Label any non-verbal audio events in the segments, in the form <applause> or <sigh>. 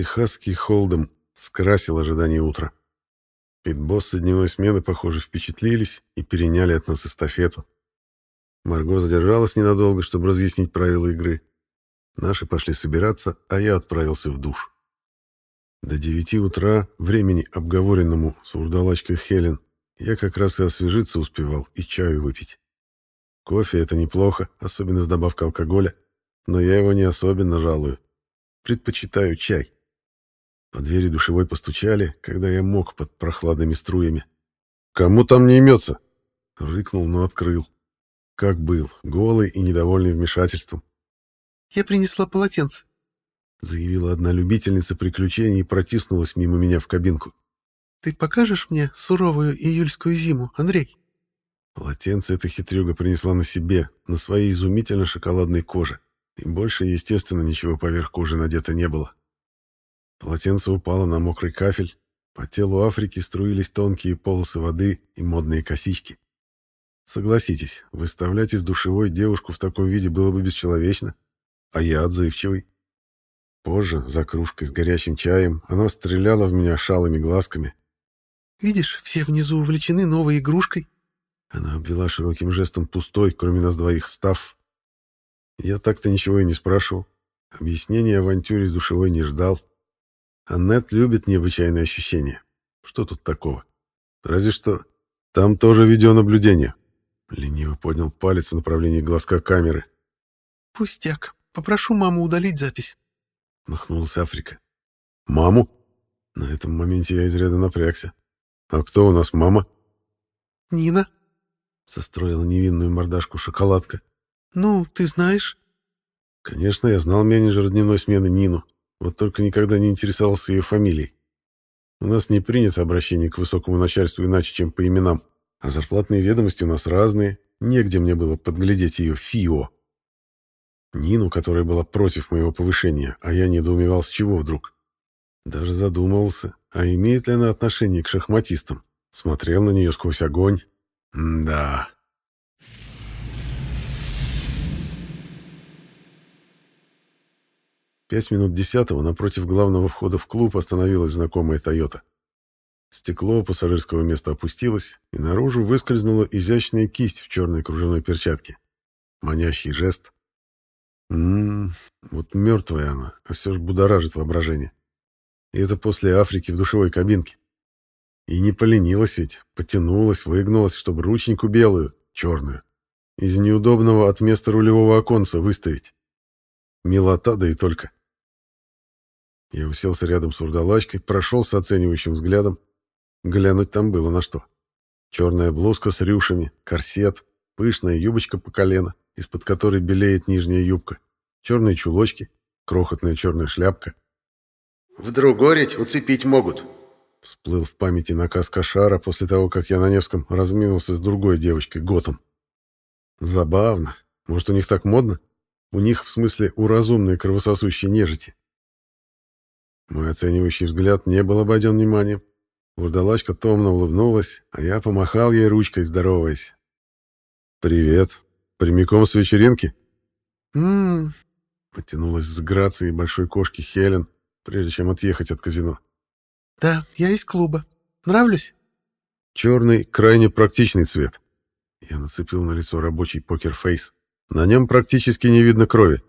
Техасский холдом скрасил ожидание утра. Питбоссы дневной смены, похоже, впечатлились и переняли от нас эстафету. Марго задержалась ненадолго, чтобы разъяснить правила игры. Наши пошли собираться, а я отправился в душ. До девяти утра, времени, обговоренному с урдалачкой Хелен, я как раз и освежиться успевал, и чаю выпить. Кофе — это неплохо, особенно с добавкой алкоголя, но я его не особенно жалую. Предпочитаю чай. По двери душевой постучали, когда я мог под прохладными струями. «Кому там не имется?» Рыкнул, но открыл. Как был, голый и недовольный вмешательством. «Я принесла полотенце», — заявила одна любительница приключений и протиснулась мимо меня в кабинку. «Ты покажешь мне суровую июльскую зиму, Андрей?» Полотенце эта хитрюга принесла на себе, на своей изумительно шоколадной коже, и больше, естественно, ничего поверх кожи надето не было. Полотенце упало на мокрый кафель, по телу Африки струились тонкие полосы воды и модные косички. Согласитесь, выставлять из душевой девушку в таком виде было бы бесчеловечно, а я отзывчивый. Позже, за кружкой с горячим чаем, она стреляла в меня шалыми глазками. «Видишь, все внизу увлечены новой игрушкой». Она обвела широким жестом пустой, кроме нас двоих, став. Я так-то ничего и не спрашивал. Объяснения авантюре душевой не ждал. Аннет любит необычайные ощущения. Что тут такого? Разве что там тоже видеонаблюдение. Лениво поднял палец в направлении глазка камеры. «Пустяк. Попрошу маму удалить запись». Махнулась Африка. «Маму?» На этом моменте я изрядно напрягся. «А кто у нас мама?» «Нина», — состроила невинную мордашку шоколадка. «Ну, ты знаешь?» Конечно, я знал менеджера дневной смены Нину, вот только никогда не интересовался ее фамилией. У нас не принято обращение к высокому начальству иначе, чем по именам, а зарплатные ведомости у нас разные, негде мне было подглядеть ее ФИО. Нину, которая была против моего повышения, а я недоумевал, с чего вдруг. Даже задумывался, а имеет ли она отношение к шахматистам. Смотрел на нее сквозь огонь. М да. Пять минут десятого напротив главного входа в клуб остановилась знакомая «Тойота». Стекло пассажирского места опустилось, и наружу выскользнула изящная кисть в черной кружевной перчатке. Манящий жест. Ммм, вот мертвая она, а все же будоражит воображение. И это после Африки в душевой кабинке. И не поленилась ведь, потянулась, выгнулась, чтобы рученьку белую, черную, из неудобного от места рулевого оконца выставить. Милота, да и только. Я уселся рядом с урдалачкой, прошел с оценивающим взглядом. Глянуть там было на что. Черная блузка с рюшами, корсет, пышная юбочка по колено, из-под которой белеет нижняя юбка, черные чулочки, крохотная черная шляпка. «В Другореть уцепить могут», — всплыл в памяти наказ Кошара после того, как я на Невском разминулся с другой девочкой, Готом. Забавно. Может, у них так модно? У них, в смысле, у разумной кровососущей нежити. Мой оценивающий взгляд не был обойден вниманием. Вурдалачка томно улыбнулась, а я помахал ей ручкой, здороваясь. «Привет. Прямиком с вечеринки?» «М-м-м», потянулась с грацией большой кошки Хелен, прежде чем отъехать от казино. «Да, я из клуба. Нравлюсь?» «Черный, крайне практичный цвет». Я нацепил на лицо рабочий покер-фейс. На нем практически не видно крови.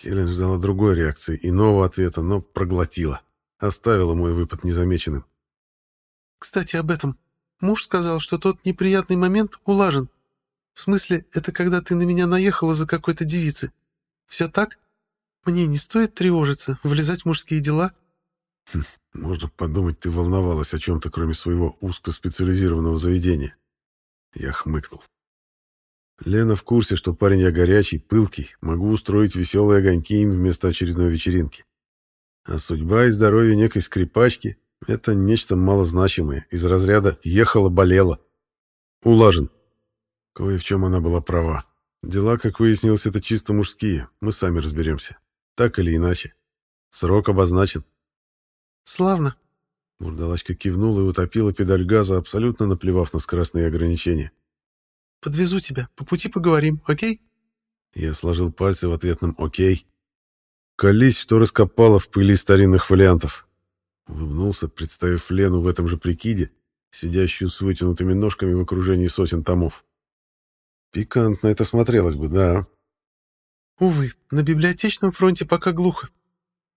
Хелен ждала другой реакции, иного ответа, но проглотила. Оставила мой выпад незамеченным. «Кстати, об этом. Муж сказал, что тот неприятный момент улажен. В смысле, это когда ты на меня наехала за какой-то девицы. Все так? Мне не стоит тревожиться, влезать в мужские дела?» хм, «Можно подумать, ты волновалась о чем-то, кроме своего узкоспециализированного заведения». Я хмыкнул. Лена в курсе, что парень я горячий, пылкий, могу устроить веселые огоньки им вместо очередной вечеринки. А судьба и здоровье некой скрипачки — это нечто малозначимое, из разряда «ехала-болела». Улажен. Кое в чем она была права. Дела, как выяснилось, это чисто мужские, мы сами разберемся. Так или иначе. Срок обозначен. «Славно», Мурдалачка кивнула и утопила педаль газа, абсолютно наплевав на скоростные ограничения. Подвезу тебя. По пути поговорим, окей?» Я сложил пальцы в ответном «Окей». Колись, что раскопала в пыли старинных фолиантов. Улыбнулся, представив Лену в этом же прикиде, сидящую с вытянутыми ножками в окружении сотен томов. Пикантно это смотрелось бы, да. Увы, на библиотечном фронте пока глухо.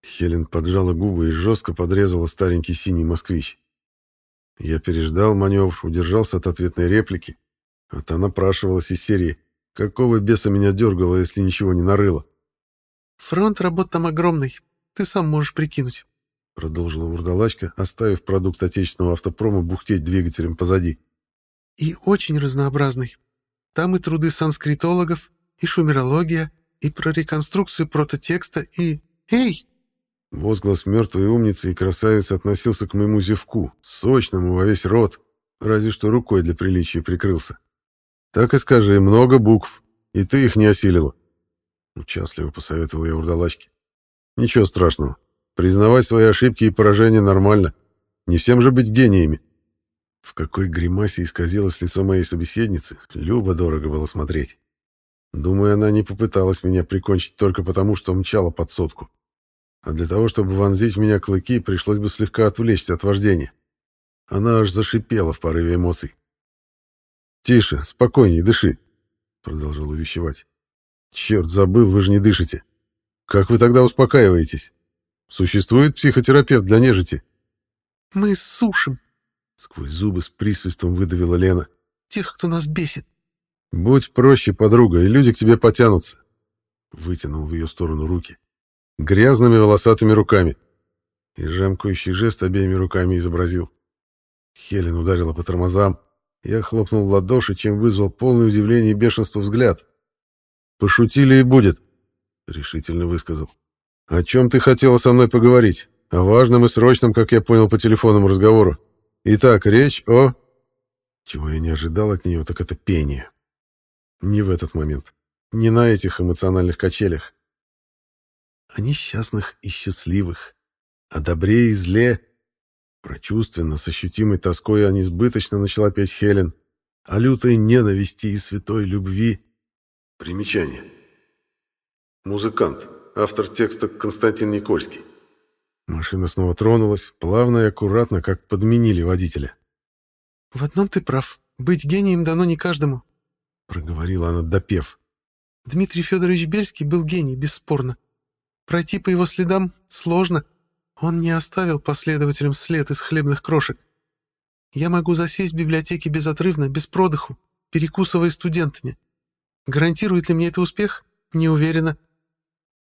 Хелен поджала губы и жестко подрезала старенький синий москвич. Я переждал маневр, удержался от ответной реплики, а та напрашивалась из серии «Какого беса меня дергало, если ничего не нарыло?» «Фронт работ там огромный, ты сам можешь прикинуть», — продолжила вурдалачка, оставив продукт отечественного автопрома бухтеть двигателем позади. «И очень разнообразный. Там и труды санскритологов, и шумерология, и про реконструкцию прототекста, и... Эй!» Возглас мертвой умницы и красавицы относился к моему зевку, сочному во весь рот, разве что рукой для приличия прикрылся. «Так и скажи, много букв, и ты их не осилила». Участливо посоветовал я урдалачке. «Ничего страшного. Признавать свои ошибки и поражения нормально. Не всем же быть гениями». В какой гримасе исказилось лицо моей собеседницы, любо дорого было смотреть. Думаю, она не попыталась меня прикончить только потому, что мчала под сотку. А для того, чтобы вонзить в меня клыки, пришлось бы слегка отвлечься от вождения. Она аж зашипела в порыве эмоций. «Тише, спокойней, дыши», — продолжал увещевать. «Черт, забыл, вы же не дышите. Как вы тогда успокаиваетесь? Существует психотерапевт для нежити?» «Мы сушим», — сквозь зубы с присвистом выдавила Лена. «Тех, кто нас бесит». «Будь проще, подруга, и люди к тебе потянутся», — вытянул в ее сторону руки. «Грязными волосатыми руками». И жемкающий жест обеими руками изобразил. Хелен ударила по тормозам. Я хлопнул в ладоши, чем вызвал полное удивление и бешенство взгляд. «Пошутили и будет», — решительно высказал. «О чем ты хотела со мной поговорить? О важном и срочном, как я понял по телефонному разговору. Итак, речь о...» Чего я не ожидал от нее, так это пение. Не в этот момент. Не на этих эмоциональных качелях. О несчастных и счастливых. О добре и зле. Прочувственно, с ощутимой тоской, а несбыточно начала петь Хелен. О лютой ненависти и святой любви. Примечание. Музыкант. Автор текста Константин Никольский. Машина снова тронулась, плавно и аккуратно, как подменили водителя. «В одном ты прав. Быть гением дано не каждому», — проговорила она, допев. «Дмитрий Федорович Бельский был гений, бесспорно. Пройти по его следам сложно. Он не оставил последователям след из хлебных крошек. Я могу засесть в библиотеке безотрывно, без продыху, перекусывая студентами. Гарантирует ли мне это успех? Не уверена».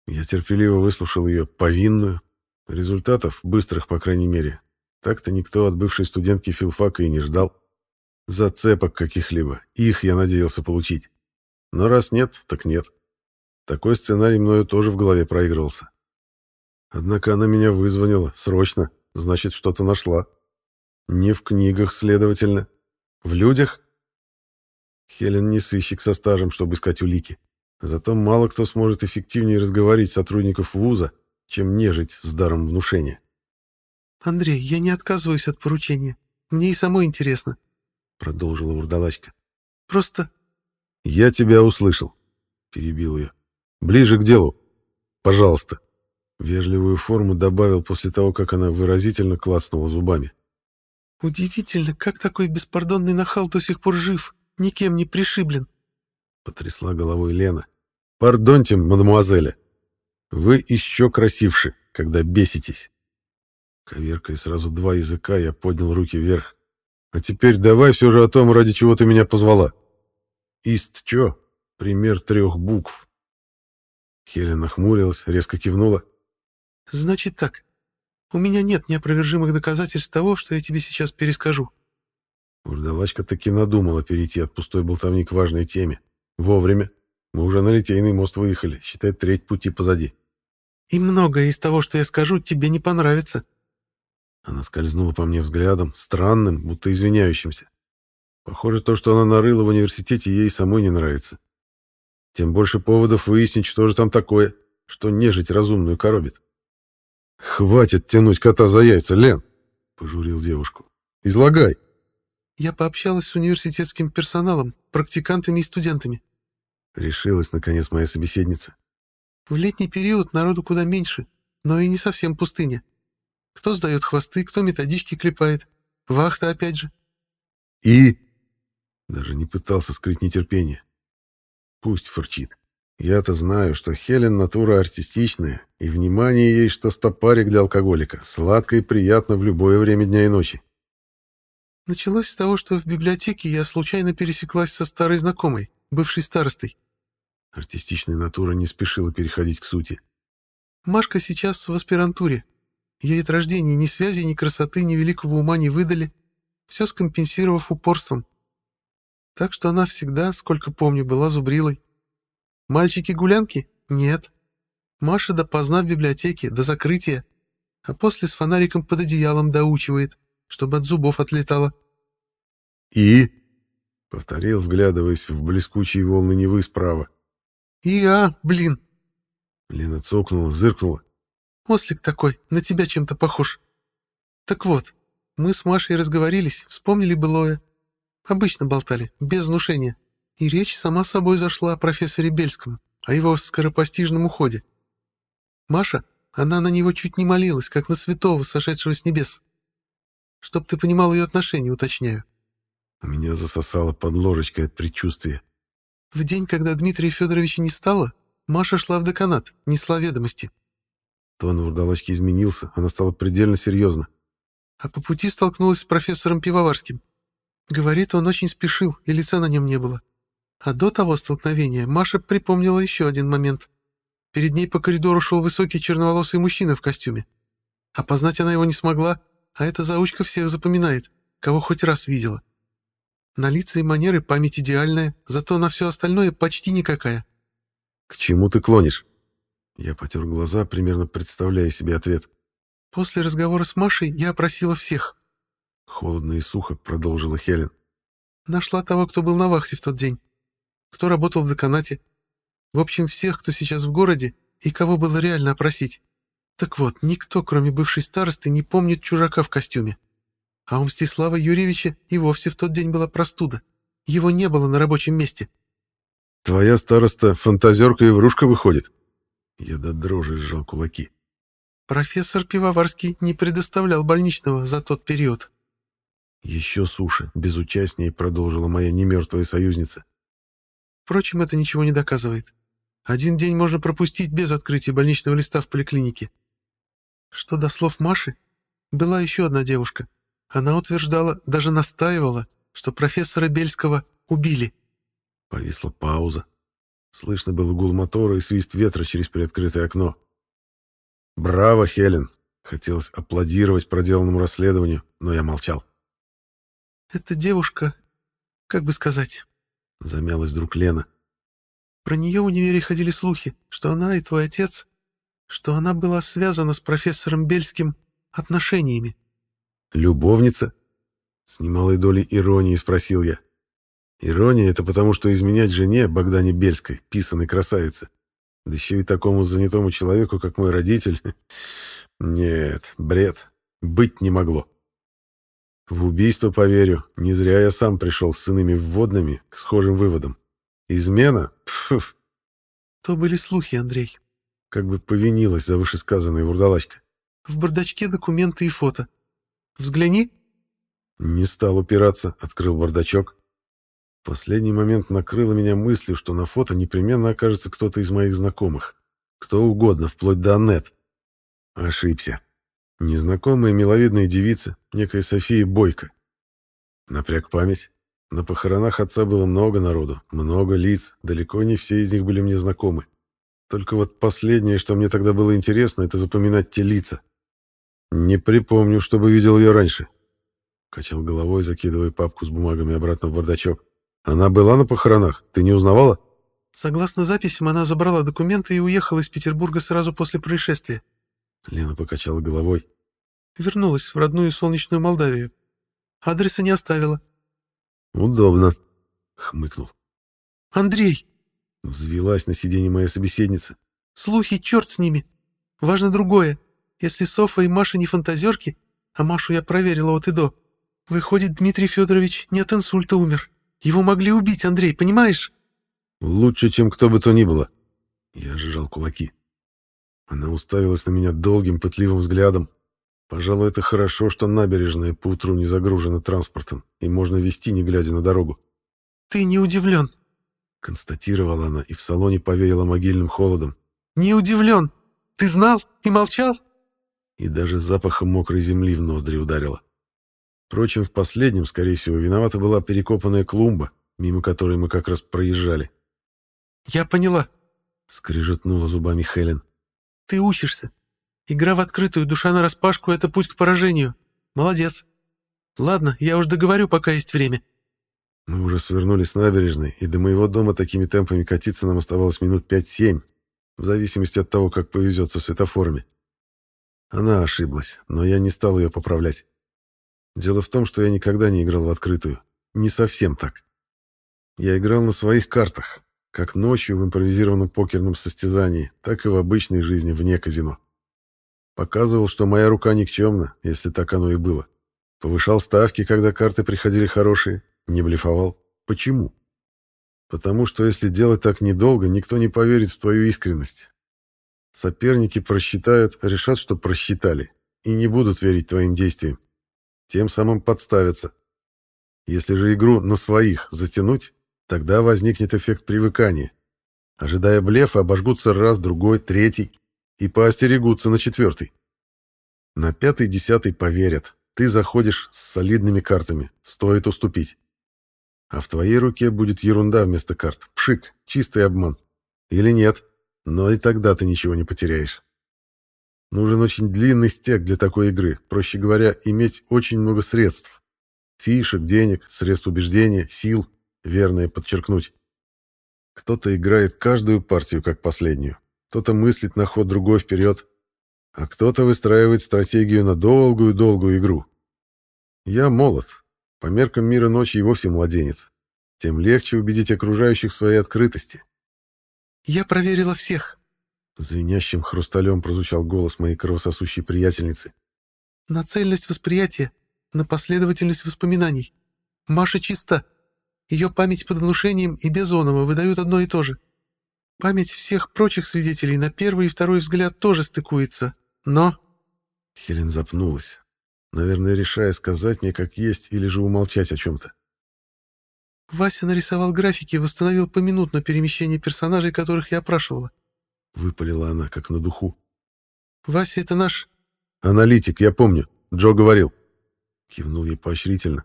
Я терпеливо выслушал ее повинную. Результатов, быстрых, по крайней мере, так-то никто от бывшей студентки филфака и не ждал. Зацепок каких-либо. Их я надеялся получить. Но раз нет, так нет. Такой сценарий мною тоже в голове проигрывался. Однако она меня вызвонила. Срочно. Значит, что-то нашла. Не в книгах, следовательно. В людях? Хелен не сыщик со стажем, чтобы искать улики. Зато мало кто сможет эффективнее разговорить сотрудников вуза, чем нежить с даром внушения. «Андрей, я не отказываюсь от поручения. Мне и самой интересно. — продолжила вурдалачка. «Просто...» «Я тебя услышал», — перебил ее. «Ближе к делу. Пожалуйста». Вежливую форму добавил после того, как она выразительно клацнула зубами. «Удивительно, как такой беспардонный нахал до сих пор жив, никем не пришиблен», — потрясла головой Лена. «Пардоньте, мадемуазеля, вы еще красивше, когда беситесь». Коверкая сразу два языка, я поднял руки вверх. А теперь давай все же о том, ради чего ты меня позвала. Ист чё? Пример трех букв. Хелен нахмурилась, резко кивнула. Значит так. У меня нет неопровержимых доказательств того, что я тебе сейчас перескажу. Урдалачка таки надумала перейти от пустой болтовни к важной теме. Вовремя. Мы уже на Литейный мост выехали, считай, треть пути позади. И многое из того, что я скажу, тебе не понравится. Она скользнула по мне взглядом, странным, будто извиняющимся. Похоже, то, что она нарыла в университете, ей самой не нравится. Тем больше поводов выяснить, что же там такое, что нежить разумную коробит. «Хватит тянуть кота за яйца, Лен!» — пожурил девушку. «Излагай!» «Я пообщалась с университетским персоналом, практикантами и студентами». Решилась, наконец, моя собеседница. В летний период народу куда меньше, но и не совсем пустыня. Кто сдает хвосты, кто методички клепает. Вахта опять же. И... Даже не пытался скрыть нетерпение. Пусть фырчит. Я-то знаю, что Хелен натура артистичная, и внимание ей, что стопарик для алкоголика, сладко и приятно в любое время дня и ночи. Началось с того, что в библиотеке я случайно пересеклась со старой знакомой, бывшей старостой. Артистичная натура не спешила переходить к сути. Машка сейчас в аспирантуре. Ей от рождения ни связи, ни красоты, ни великого ума не выдали, все скомпенсировав упорством. Так что она всегда, сколько помню, была зубрилой. Мальчики-гулянки? Нет. Маша допоздна в библиотеке, до закрытия, а после с фонариком под одеялом доучивает, чтобы от зубов отлетало. «И?» — повторил, вглядываясь в блескучие волны Невы справа. «И, а, блин!» Лена цокнула, зыркнула. «Ослик такой, на тебя чем-то похож. Так вот, мы с Машей разговорились, вспомнили былое. Обычно болтали, без внушения. И речь сама собой зашла о профессоре Бельском, о его скоропостижном уходе. Маша, она на него чуть не молилась, как на святого, сошедшего с небес. Чтоб ты понимал ее отношение, уточняю. Меня засосало под ложечкой от предчувствия. В день, когда Дмитрия Федоровича не стало, Маша шла в деканат, несла ведомости. Тон вурдалочки изменился, она стала предельно серьезна. А по пути столкнулась с профессором Пивоварским. Говорит, он очень спешил, и лица на нем не было. А до того столкновения Маша припомнила еще один момент. Перед ней по коридору шел высокий черноволосый мужчина в костюме. Опознать она его не смогла, а эта заучка всех запоминает, кого хоть раз видела. На лица и манеры память идеальная, зато на все остальное почти никакая. «К чему ты клонишь?» Я потер глаза, примерно представляя себе ответ. «После разговора с Машей я опросила всех». Холодно и сухо продолжила Хелен. «Нашла того, кто был на вахте в тот день кто работал в деканате. В общем, всех, кто сейчас в городе и кого было реально опросить. Так вот, никто, кроме бывшей старосты, не помнит чужака в костюме. А у Мстислава Юрьевича и вовсе в тот день была простуда. Его не было на рабочем месте. «Твоя староста фантазерка и врушка выходит?» Я до дрожи сжал кулаки. Профессор Пивоварский не предоставлял больничного за тот период. Еще суше, безучастнее продолжила моя немертвая союзница. Впрочем, это ничего не доказывает. Один день можно пропустить без открытия больничного листа в поликлинике. Что до слов Маши, была еще одна девушка. Она утверждала, даже настаивала, что профессора Бельского убили. Повисла пауза. Слышно было гул мотора и свист ветра через приоткрытое окно. «Браво, Хелен!» Хотелось аплодировать проделанному расследованию, но я молчал. «Эта девушка, как бы сказать, Замялась вдруг Лена. Про нее в универе ходили слухи, что она и твой отец, что она была связана с профессором Бельским отношениями. Любовница? С немалой долей иронии спросил я. Ирония — это потому, что изменять жене Богдане Бельской, писаной красавице, да еще и такому занятому человеку, как мой родитель. <laughs> Нет, бред. Быть не могло. В убийство поверю. Не зря я сам пришел с иными вводными к схожим выводам. Измена? Пф. То были слухи, Андрей. Как бы повинилась за вышесказанное вурдалачка. В бардачке документы и фото. Взгляни. Не стал упираться, открыл бардачок. В последний момент накрыло меня мыслью, что на фото непременно окажется кто-то из моих знакомых. Кто угодно, вплоть до Аннет. Ошибся. Незнакомая миловидная девица, некая София Бойко. Напряг память. На похоронах отца было много народу, много лиц, далеко не все из них были мне знакомы. Только вот последнее, что мне тогда было интересно, это запоминать те лица. Не припомню, чтобы видел ее раньше. Качал головой, закидывая папку с бумагами обратно в бардачок. Она была на похоронах? Ты не узнавала? Согласно записям, она забрала документы и уехала из Петербурга сразу после происшествия. Лена покачала головой. Вернулась в родную солнечную Молдавию. Адреса не оставила. Удобно, хмыкнул. Андрей! Взвелась на сиденье моя собеседница. Слухи, черт с ними. Важно другое. Если Софа и Маша не фантазерки, а Машу я проверила от и до, выходит, Дмитрий Федорович не от инсульта умер. Его могли убить, Андрей, понимаешь? Лучше, чем кто бы то ни было. Я сжал кулаки. Она уставилась на меня долгим, пытливым взглядом. Пожалуй, это хорошо, что набережная поутру не загружена транспортом, и можно вести, не глядя на дорогу. «Ты не удивлен», — констатировала она, и в салоне повеяла могильным холодом. «Не удивлен. Ты знал и молчал?» И даже запахом мокрой земли в ноздри ударила. Впрочем, в последнем, скорее всего, виновата была перекопанная клумба, мимо которой мы как раз проезжали. «Я поняла», — скрежетнула зубами Хелен. «Ты учишься. Игра в открытую, душа нараспашку — это путь к поражению. Молодец. Ладно, я уж договорю, пока есть время». Мы уже свернули с набережной, и до моего дома такими темпами катиться нам оставалось минут пять-семь, в зависимости от того, как повезет со светофорами. Она ошиблась, но я не стал ее поправлять. Дело в том, что я никогда не играл в открытую. Не совсем так. Я играл на своих картах, как ночью в импровизированном покерном состязании, так и в обычной жизни вне казино. Показывал, что моя рука никчемна, если так оно и было. Повышал ставки, когда карты приходили хорошие, не блефовал. Почему? Потому что если делать так недолго, никто не поверит в твою искренность. Соперники просчитают, решат, что просчитали, и не будут верить твоим действиям тем самым подставятся. Если же игру на своих затянуть, тогда возникнет эффект привыкания. Ожидая блефа, обожгутся раз, другой, третий и поостерегутся на четвертый. На пятый-десятый поверят. Ты заходишь с солидными картами, стоит уступить. А в твоей руке будет ерунда вместо карт. Пшик, чистый обман. Или нет, но и тогда ты ничего не потеряешь. Нужен очень длинный стек для такой игры, проще говоря, иметь очень много средств. Фишек, денег, средств убеждения, сил, верное подчеркнуть. Кто-то играет каждую партию как последнюю, кто-то мыслит на ход другой вперед, а кто-то выстраивает стратегию на долгую-долгую игру. Я молод, по меркам мира ночи и вовсе младенец. Тем легче убедить окружающих в своей открытости. «Я проверила всех», Звенящим хрусталем прозвучал голос моей кровососущей приятельницы. «На цельность восприятия, на последовательность воспоминаний. Маша чиста. Ее память под внушением и без оного выдают одно и то же. Память всех прочих свидетелей на первый и второй взгляд тоже стыкуется. Но...» Хелен запнулась, наверное, решая сказать мне, как есть, или же умолчать о чем-то. Вася нарисовал графики и восстановил поминутно перемещение персонажей, которых я опрашивала. Выпалила она, как на духу. «Вася — это наш...» «Аналитик, я помню. Джо говорил». Кивнул ей поощрительно.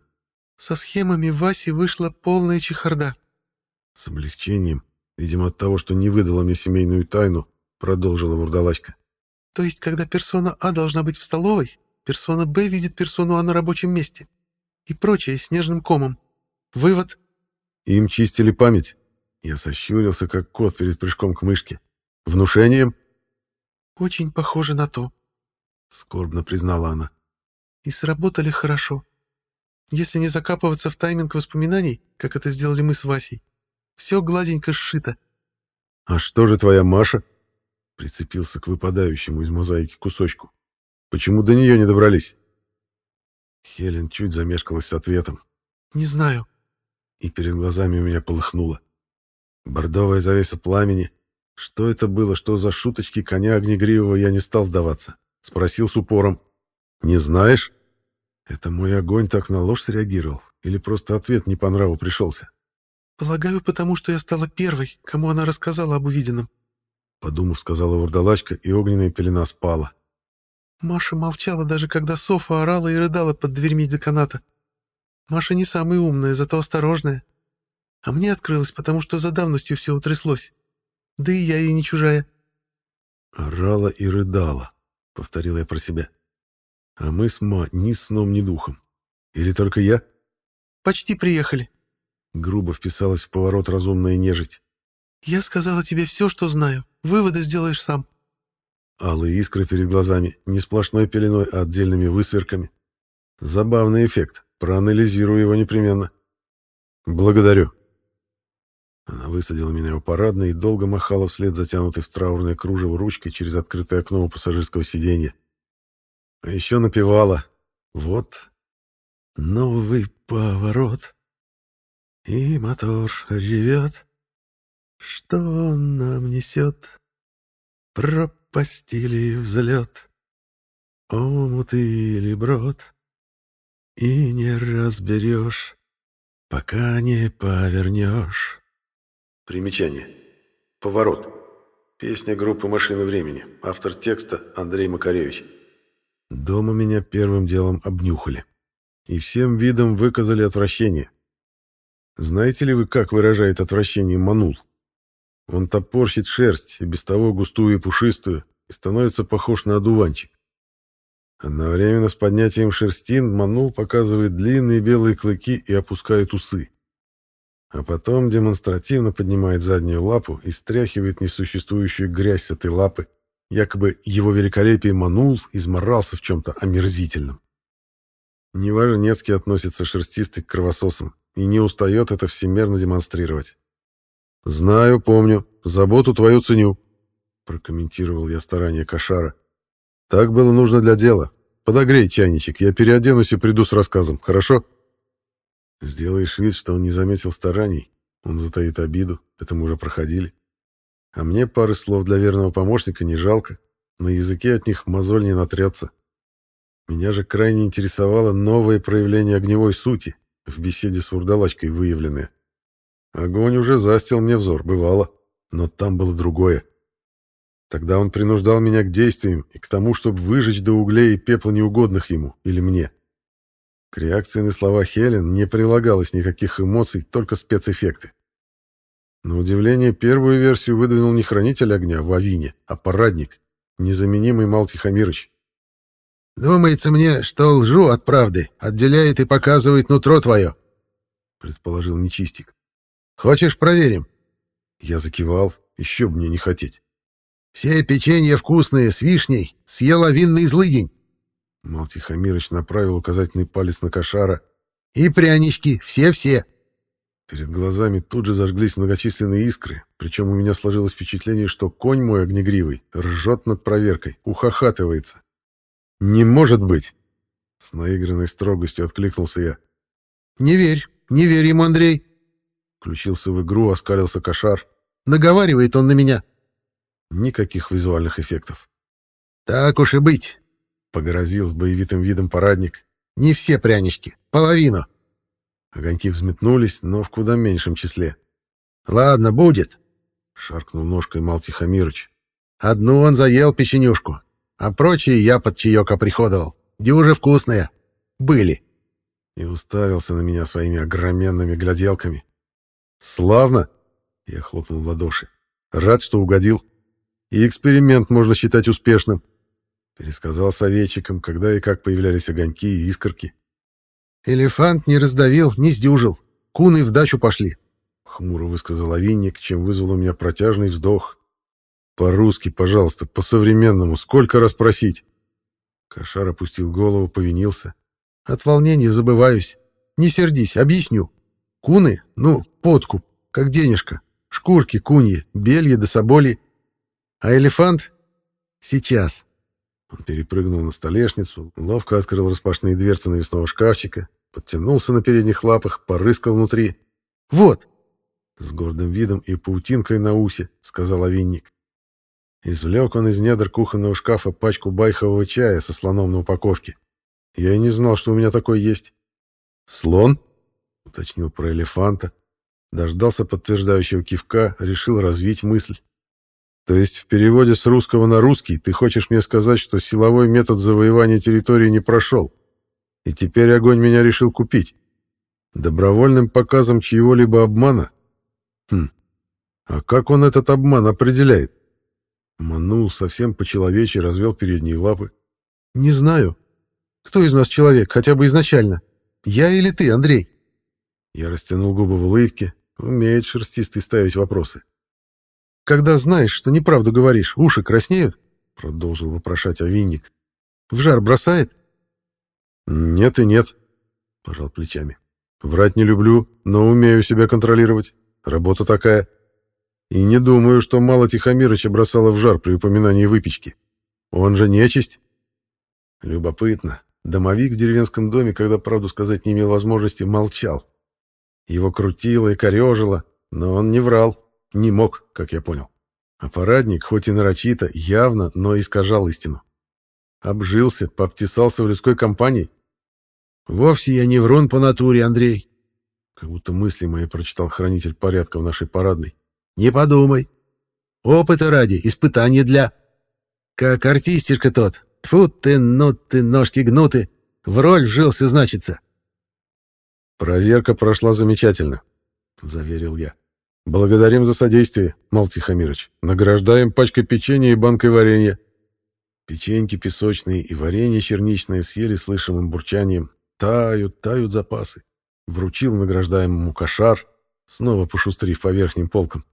«Со схемами Васи вышла полная чехарда». С облегчением, видимо, от того, что не выдала мне семейную тайну, продолжила вурдалачка. «То есть, когда персона А должна быть в столовой, персона Б видит персону А на рабочем месте. И прочее снежным комом. Вывод...» «Им чистили память». Я сощурился, как кот перед прыжком к мышке. Внушением? Очень похоже на то, скорбно признала она. И сработали хорошо. Если не закапываться в тайминг воспоминаний, как это сделали мы с Васей, все гладенько сшито. А что же твоя Маша? Прицепился к выпадающему из мозаики кусочку. Почему до нее не добрались? Хелен чуть замешкалась с ответом. Не знаю. И перед глазами у меня полыхнуло. Бордовая завеса пламени, что это было, что за шуточки коня Огнегривого, я не стал вдаваться. Спросил с упором. «Не знаешь?» Это мой огонь так на ложь среагировал? Или просто ответ не по нраву пришелся? «Полагаю, потому что я стала первой, кому она рассказала об увиденном», — подумав, сказала вурдалачка, и огненная пелена спала. Маша молчала, даже когда Софа орала и рыдала под дверьми деканата. Маша не самая умная, зато осторожная. А мне открылось, потому что за давностью все утряслось. Да и я ей не чужая. Орала и рыдала, повторил я про себя. А мы с Ма ни сном, ни духом. Или только я? Почти приехали. Грубо вписалась в поворот разумная нежить. Я сказала тебе все, что знаю. Выводы сделаешь сам. Алые искры перед глазами, не сплошной пеленой, а отдельными высверками. Забавный эффект. Проанализирую его непременно. Благодарю. Она высадила меня у парадной и долго махала вслед затянутой в траурное кружево ручкой через открытое окно у пассажирского сиденья. А еще напевала «Вот новый поворот, и мотор ревет. Что он нам несет? Про по стиле взлет, омут или брод, и не разберешь, пока не повернешь. Примечание. Поворот. Песня группы «Машины времени». Автор текста Андрей Макаревич. Дома меня первым делом обнюхали. И всем видом выказали отвращение. Знаете ли вы, как выражает отвращение манул? Он топорщит шерсть, и без того густую и пушистую, и становится похож на одуванчик. Одновременно с поднятием шерстин манул показывает длинные белые клыки и опускает усы. А потом демонстративно поднимает заднюю лапу и стряхивает несуществующую грязь с этой лапы, якобы его великолепие манул изморался в чем-то омерзительном. Неважнецкий относится шерстистый к кровососам и не устает это всемерно демонстрировать. «Знаю, помню. Заботу твою ценю», — прокомментировал я старания Кошара. «Так было нужно для дела. Подогрей чайничек, я переоденусь и приду с рассказом, хорошо?» Сделаешь вид, что он не заметил стараний, он затаит обиду, это мы уже проходили. А мне пары слов для верного помощника не жалко, на языке от них мозоль не натрется. Меня же крайне интересовало новое проявление огневой сути, в беседе с вурдалачкой выявленное. Огонь уже застил мне взор, бывало, но там было другое. Тогда он принуждал меня к действиям и к тому, чтобы выжечь до углей и пепла неугодных ему или мне. К реакции на слова Хелен не прилагалось никаких эмоций, только спецэффекты. На удивление, первую версию выдвинул не хранитель огня в Авине, а парадник, незаменимый Мал Тихомирыч. «Думается мне, что лжу от правды отделяет и показывает нутро твое», — предположил Нечистик. Хочешь, проверим?» Я закивал. Еще бы мне не хотеть. «Все печенья вкусные, с вишней, съела винный злыдень!» Мал Тихомирыч направил указательный палец на кошара. «И прянички, все-все!» Перед глазами тут же зажглись многочисленные искры, причем у меня сложилось впечатление, что конь мой огнегривый ржет над проверкой, ухахатывается. «Не может быть!» С наигранной строгостью откликнулся я. «Не верь, не верь ему, Андрей!» Включился в игру, оскалился кошар. Наговаривает он на меня. Никаких визуальных эффектов. Так уж и быть, погрозил с боевитым видом парадник. Не все прянички, половину. Огоньки взметнулись, но в куда меньшем числе. Ладно, будет, шаркнул ножкой Мал. Одну он заел печенюшку, а прочие я под чаек оприходовал. Дюже вкусные. Были. И уставился на меня своими огроменными гляделками. «Славно!» — я хлопнул в ладоши. «Рад, что угодил. И эксперимент можно считать успешным», — пересказал советчикам, когда и как появлялись огоньки и искорки. «Элефант не раздавил, не сдюжил. Куны в дачу пошли», — хмуро высказал овинник, чем вызвал у меня протяжный вздох. «По-русски, пожалуйста, по-современному. Сколько раз просить?» Кошар опустил голову, повинился. «От волнения забываюсь. Не сердись, объясню. Куны, ну, подкуп, как денежка. Шкурки, куньи, белье да соболи. А элефант? Сейчас. Он перепрыгнул на столешницу, ловко открыл распашные дверцы навесного шкафчика, подтянулся на передних лапах, порыскал внутри. «Вот!» С гордым видом и паутинкой на усе, сказал овинник. Извлек он из недр кухонного шкафа пачку байхового чая со слоном на упаковке. Я и не знал, что у меня такой есть. «Слон?» — уточнил про элефанта. Дождался подтверждающего кивка, решил развить мысль. «То есть в переводе с русского на русский ты хочешь мне сказать, что силовой метод завоевания территории не прошел, и теперь огонь меня решил купить? Добровольным показом чьего-либо обмана? Хм, а как он этот обман определяет?» Манул совсем по-человечьи, развел передние лапы. «Не знаю. Кто из нас человек, хотя бы изначально? Я или ты, Андрей?» Я растянул губы в улыбке. Умеет шерстистый ставить вопросы. «Когда знаешь, что неправду говоришь, уши краснеют?» Продолжил вопрошать овинник. «В жар бросает?» «Нет и нет», — пожал плечами. «Врать не люблю, но умею себя контролировать. Работа такая. И не думаю, что мало Тихомирыча бросало в жар при упоминании выпечки. Он же нечисть». Любопытно. Домовик в деревенском доме, когда правду сказать не имел возможности, молчал. Его крутило и корежило, но он не врал, не мог, как я понял. Аппаратник, хоть и нарочито, явно, но искажал истину. Обжился, пообтесался в людской компании. Вовсе я не врун по натуре, Андрей. Как будто мысли мои прочитал хранитель порядка в нашей парадной. Не подумай. Опыта ради, испытания для... Как артистишка тот. Тьфу ты, ну ты, ножки гнуты. В роль вжился, значится. Проверка прошла замечательно, заверил я. Благодарим за содействие, Мал Тихомирович. Награждаем пачкой печенья и банкой варенья. Печеньки песочные и варенье черничное съели слышимым бурчанием. Тают, тают запасы. Вручил награждаемому кошар, снова пошустрив по верхним полкам.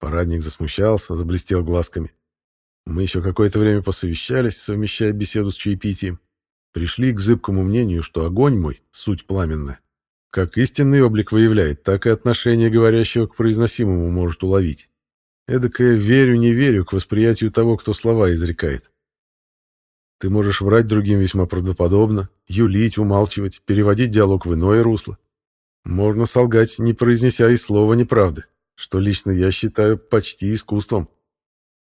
Парадник засмущался, заблестел глазками. Мы еще какое-то время посовещались, совмещая беседу с чаепитием. Пришли к зыбкому мнению, что огонь мой — суть пламенная. Как истинный облик выявляет, так и отношение говорящего к произносимому может уловить. Эдакое «верю-не верю» к восприятию того, кто слова изрекает. Ты можешь врать другим весьма правдоподобно, юлить, умалчивать, переводить диалог в иное русло. Можно солгать, не произнеся и слова неправды, что лично я считаю почти искусством.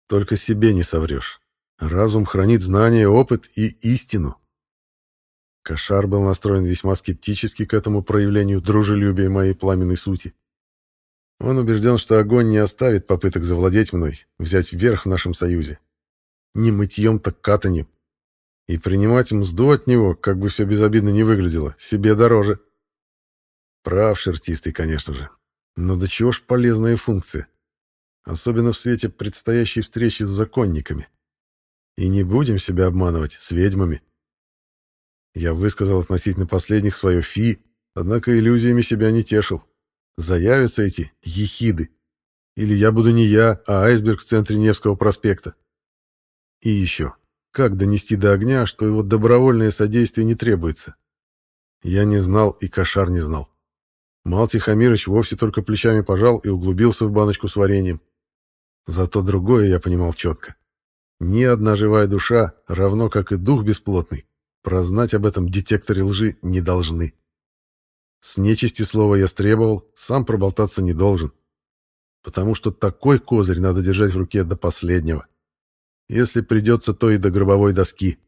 Только себе не соврешь. Разум хранит знания, опыт и истину. Кошар был настроен весьма скептически к этому проявлению дружелюбия моей пламенной сути. Он убежден, что огонь не оставит попыток завладеть мной, взять верх в нашем союзе. Не мытьем, так катаньем. И принимать мзду от него, как бы все безобидно не выглядело, себе дороже. Прав шерстистый, конечно же. Но до чего ж полезная функция. Особенно в свете предстоящей встречи с законниками. И не будем себя обманывать, с ведьмами. Я высказал относительно последних свое фи, однако иллюзиями себя не тешил. Заявятся эти ехиды. Или я буду не я, а айсберг в центре Невского проспекта. И еще. Как донести до огня, что его добровольное содействие не требуется? Я не знал, и Кошар не знал. Мал Тихомирович вовсе только плечами пожал и углубился в баночку с вареньем. Зато другое я понимал четко. Ни одна живая душа, равно как и дух бесплотный, прознать об этом детекторе лжи не должны. С нечисти слова я стребовал, сам проболтаться не должен. Потому что такой козырь надо держать в руке до последнего. Если придется, то и до гробовой доски.